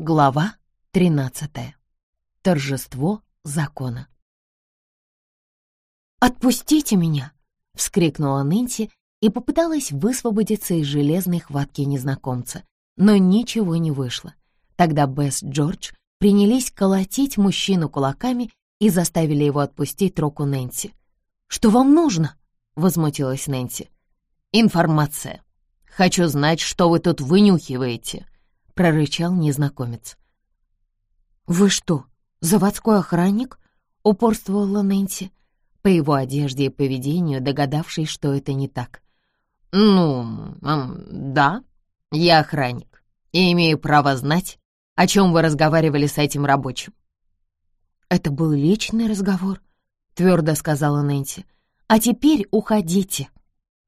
Глава 13. Торжество закона. «Отпустите меня!» — вскрикнула Нэнси и попыталась высвободиться из железной хватки незнакомца, но ничего не вышло. Тогда Бесс Джордж принялись колотить мужчину кулаками и заставили его отпустить руку Нэнси. «Что вам нужно?» — возмутилась Нэнси. «Информация. Хочу знать, что вы тут вынюхиваете», прорычал незнакомец. «Вы что, заводской охранник?» — упорствовала Нэнси, по его одежде и поведению догадавшись, что это не так. «Ну, эм, да, я охранник и имею право знать, о чем вы разговаривали с этим рабочим». «Это был личный разговор», — твердо сказала Нэнси. «А теперь уходите».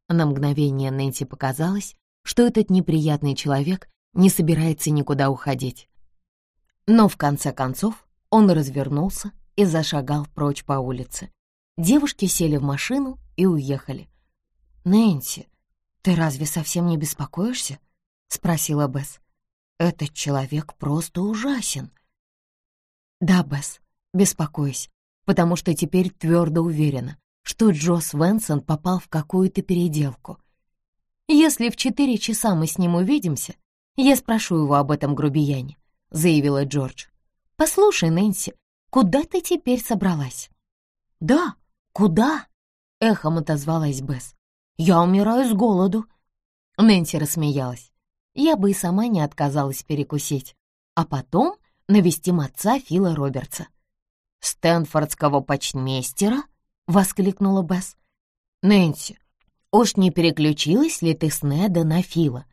На мгновение Нэнси показалось, что этот неприятный человек не собирается никуда уходить. Но в конце концов он развернулся и зашагал прочь по улице. Девушки сели в машину и уехали. «Нэнси, ты разве совсем не беспокоишься?» — спросила Бесс. «Этот человек просто ужасен». «Да, Бесс, беспокоюсь, потому что теперь твердо уверена, что Джос Венсон попал в какую-то переделку. Если в четыре часа мы с ним увидимся, «Я спрошу его об этом грубияне», — заявила Джордж. «Послушай, Нэнси, куда ты теперь собралась?» «Да, куда?» — эхом отозвалась Бесс. «Я умираю с голоду». Нэнси рассмеялась. Я бы и сама не отказалась перекусить. А потом навестим отца Фила Робертса. «Стэнфордского почтмейстера?» — воскликнула Бесс. «Нэнси, уж не переключилась ли ты с Неда на Фила?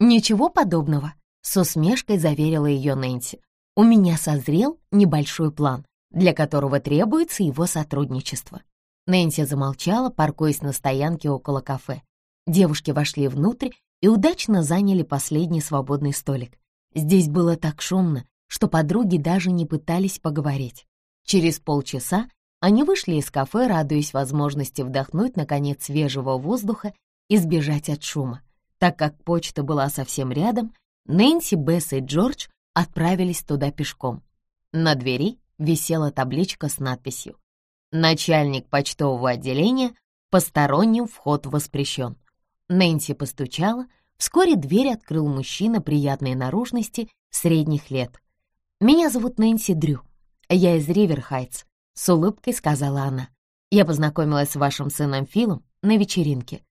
«Ничего подобного», — с усмешкой заверила ее Нэнси. «У меня созрел небольшой план, для которого требуется его сотрудничество». Нэнси замолчала, паркуясь на стоянке около кафе. Девушки вошли внутрь и удачно заняли последний свободный столик. Здесь было так шумно, что подруги даже не пытались поговорить. Через полчаса они вышли из кафе, радуясь возможности вдохнуть, наконец, свежего воздуха и сбежать от шума. Так как почта была совсем рядом, Нэнси, Бесс и Джордж отправились туда пешком. На двери висела табличка с надписью «Начальник почтового отделения, посторонним вход воспрещен». Нэнси постучала, вскоре дверь открыл мужчина приятной наружности средних лет. «Меня зовут Нэнси Дрю, я из Риверхайтс», — с улыбкой сказала она. «Я познакомилась с вашим сыном Филом на вечеринке».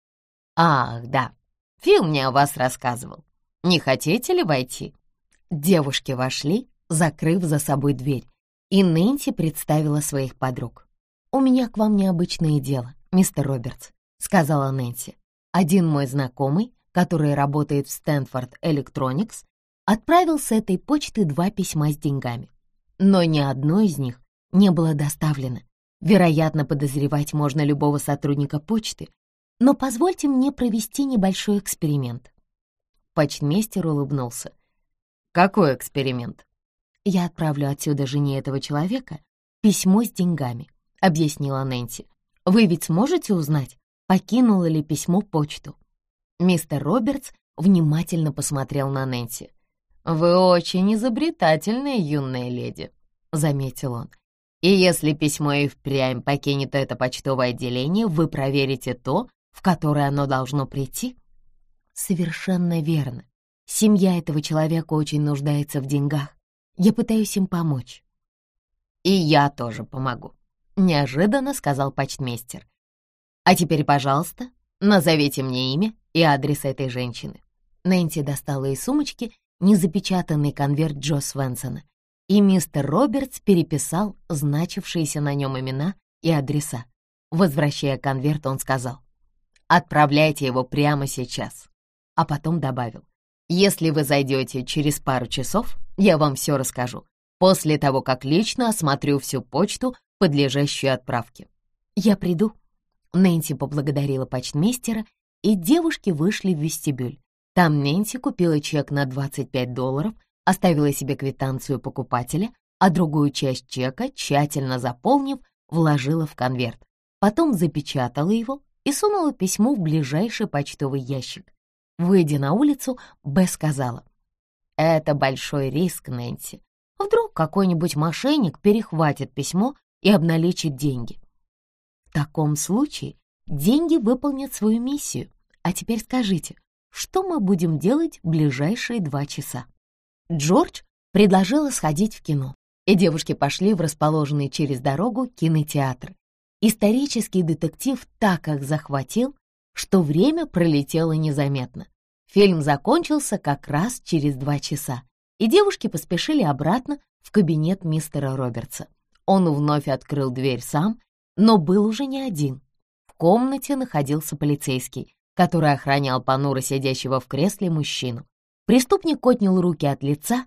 «Ах, да, Фил мне о вас рассказывал. Не хотите ли войти?» Девушки вошли, закрыв за собой дверь, и Нэнси представила своих подруг. «У меня к вам необычное дело, мистер Робертс», — сказала Нэнси. «Один мой знакомый, который работает в Стэнфорд Electronics, отправил с этой почты два письма с деньгами. Но ни одно из них не было доставлено. Вероятно, подозревать можно любого сотрудника почты, но позвольте мне провести небольшой эксперимент». Почтмейстер улыбнулся. «Какой эксперимент?» «Я отправлю отсюда жене этого человека письмо с деньгами», — объяснила Нэнси. «Вы ведь сможете узнать, покинуло ли письмо почту?» Мистер Робертс внимательно посмотрел на Нэнси. «Вы очень изобретательная юная леди», — заметил он. «И если письмо и впрямь покинет это почтовое отделение, вы проверите то, в которое оно должно прийти? Совершенно верно. Семья этого человека очень нуждается в деньгах. Я пытаюсь им помочь. И я тоже помогу, неожиданно сказал почтмейстер. А теперь, пожалуйста, назовите мне имя и адрес этой женщины. Нэнси достала из сумочки незапечатанный конверт Джо Свенсона, и мистер Робертс переписал значившиеся на нем имена и адреса. Возвращая конверт, он сказал, Отправляйте его прямо сейчас. А потом добавил, если вы зайдете через пару часов, я вам все расскажу, после того, как лично осмотрю всю почту, подлежащую отправке. Я приду. Нэнси поблагодарила почтмейстера, и девушки вышли в вестибюль. Там Нэнси купила чек на 25 долларов, оставила себе квитанцию покупателя, а другую часть чека, тщательно заполнив, вложила в конверт. Потом запечатала его и сунула письмо в ближайший почтовый ящик. Выйдя на улицу, Б сказала, Это большой риск, Нэнси. Вдруг какой-нибудь мошенник перехватит письмо и обналичит деньги. В таком случае деньги выполнят свою миссию. А теперь скажите, что мы будем делать в ближайшие два часа? Джордж предложила сходить в кино, и девушки пошли в расположенный через дорогу кинотеатр. Исторический детектив так их захватил, что время пролетело незаметно. Фильм закончился как раз через два часа, и девушки поспешили обратно в кабинет мистера Робертса. Он вновь открыл дверь сам, но был уже не один. В комнате находился полицейский, который охранял понуро сидящего в кресле мужчину. Преступник отнял руки от лица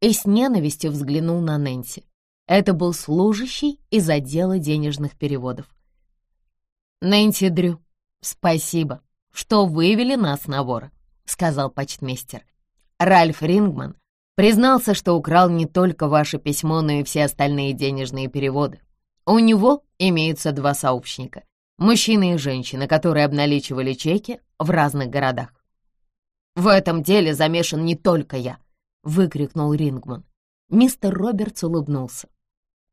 и с ненавистью взглянул на Нэнси. Это был служащий из отдела денежных переводов. «Нэнси Дрю, спасибо, что вывели нас на вора», — сказал почтмейстер. «Ральф Рингман признался, что украл не только ваше письмо, но и все остальные денежные переводы. У него имеются два сообщника — мужчина и женщина, которые обналичивали чеки в разных городах. «В этом деле замешан не только я», — выкрикнул Рингман. Мистер Робертс улыбнулся.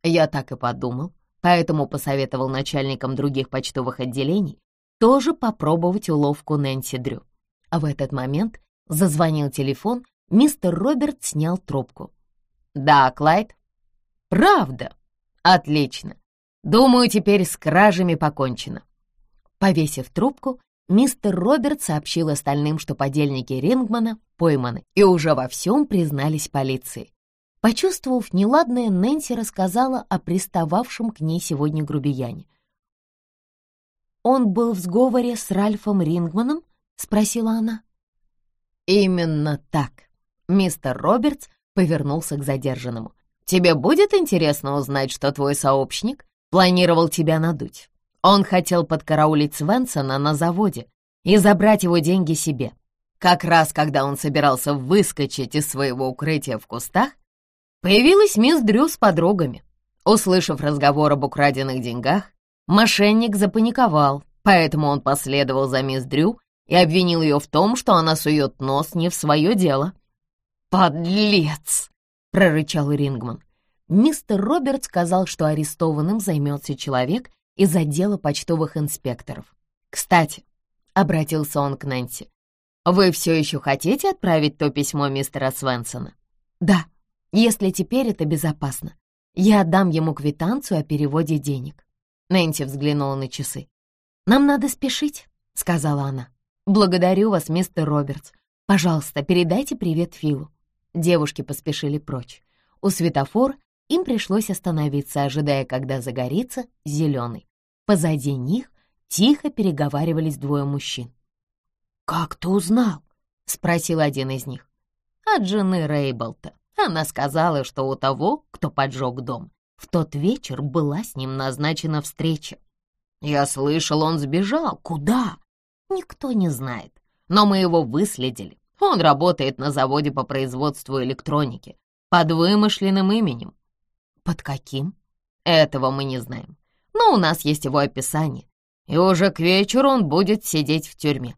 Я так и подумал, поэтому посоветовал начальникам других почтовых отделений тоже попробовать уловку Нэнси Дрю. А в этот момент зазвонил телефон, мистер Роберт снял трубку. «Да, Клайд?» «Правда? Отлично. Думаю, теперь с кражами покончено». Повесив трубку, мистер Роберт сообщил остальным, что подельники Рингмана пойманы и уже во всем признались полиции. Почувствовав неладное, Нэнси рассказала о пристававшем к ней сегодня грубияне. «Он был в сговоре с Ральфом Рингманом?» — спросила она. «Именно так». Мистер Робертс повернулся к задержанному. «Тебе будет интересно узнать, что твой сообщник планировал тебя надуть? Он хотел подкараулить Свенсона на заводе и забрать его деньги себе. Как раз когда он собирался выскочить из своего укрытия в кустах, Появилась мисс Дрю с подругами. Услышав разговор об украденных деньгах, мошенник запаниковал, поэтому он последовал за мисс Дрю и обвинил ее в том, что она сует нос не в свое дело. «Подлец!» — прорычал Рингман. Мистер Роберт сказал, что арестованным займется человек из отдела почтовых инспекторов. «Кстати», — обратился он к Нэнси, — «вы все еще хотите отправить то письмо мистера Свенсона?» «Да», если теперь это безопасно. Я отдам ему квитанцию о переводе денег». Нэнси взглянула на часы. «Нам надо спешить», — сказала она. «Благодарю вас, мистер Робертс. Пожалуйста, передайте привет Филу». Девушки поспешили прочь. У светофор им пришлось остановиться, ожидая, когда загорится зеленый. Позади них тихо переговаривались двое мужчин. «Как ты узнал?» — спросил один из них. «От жены Рейболта», она сказала, что у того, кто поджег дом, в тот вечер была с ним назначена встреча. Я слышал, он сбежал. Куда? Никто не знает. Но мы его выследили. Он работает на заводе по производству электроники под вымышленным именем. Под каким? Этого мы не знаем. Но у нас есть его описание. И уже к вечеру он будет сидеть в тюрьме.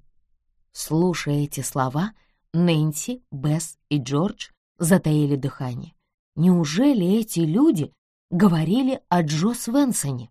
Слушая эти слова, Нэнси, Бесс и Джордж затаили дыхание. Неужели эти люди говорили о Джо Свенсоне?